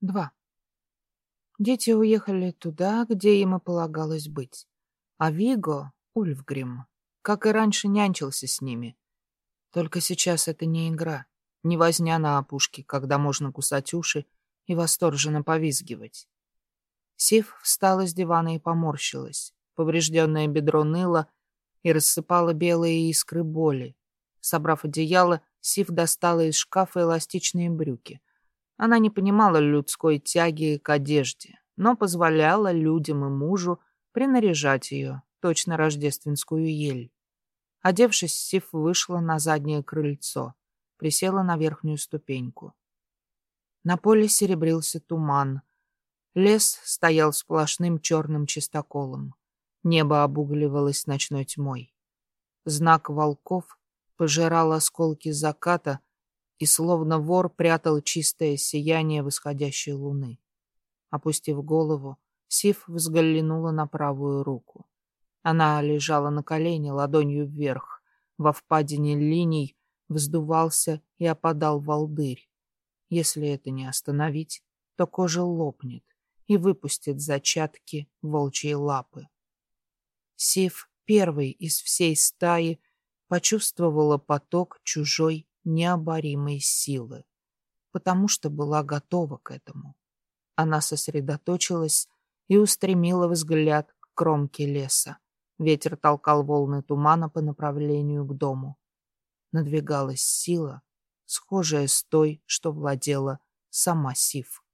Два. Дети уехали туда, где им и полагалось быть. А Виго, Ульфгрим, как и раньше, нянчился с ними. Только сейчас это не игра, не возня на опушке, когда можно кусать уши и восторженно повизгивать. Сив встала с дивана и поморщилась. Поврежденное бедро ныло и рассыпало белые искры боли. Собрав одеяло, Сив достала из шкафа эластичные брюки. Она не понимала людской тяги к одежде, но позволяла людям и мужу принаряжать ее, точно рождественскую ель. Одевшись, Сив вышла на заднее крыльцо, присела на верхнюю ступеньку. На поле серебрился туман. Лес стоял сплошным черным чистоколом. Небо обугливалось ночной тьмой. Знак волков пожирал осколки заката и словно вор прятал чистое сияние восходящей луны. Опустив голову, Сив взглянула на правую руку. Она лежала на колене, ладонью вверх. Во впадине линий вздувался и опадал волдырь. Если это не остановить, то кожа лопнет и выпустит зачатки волчьей лапы. Сив, первый из всей стаи, почувствовала поток чужой необоримой силы, потому что была готова к этому. Она сосредоточилась и устремила взгляд к кромке леса. Ветер толкал волны тумана по направлению к дому. Надвигалась сила, схожая с той, что владела сама Сив.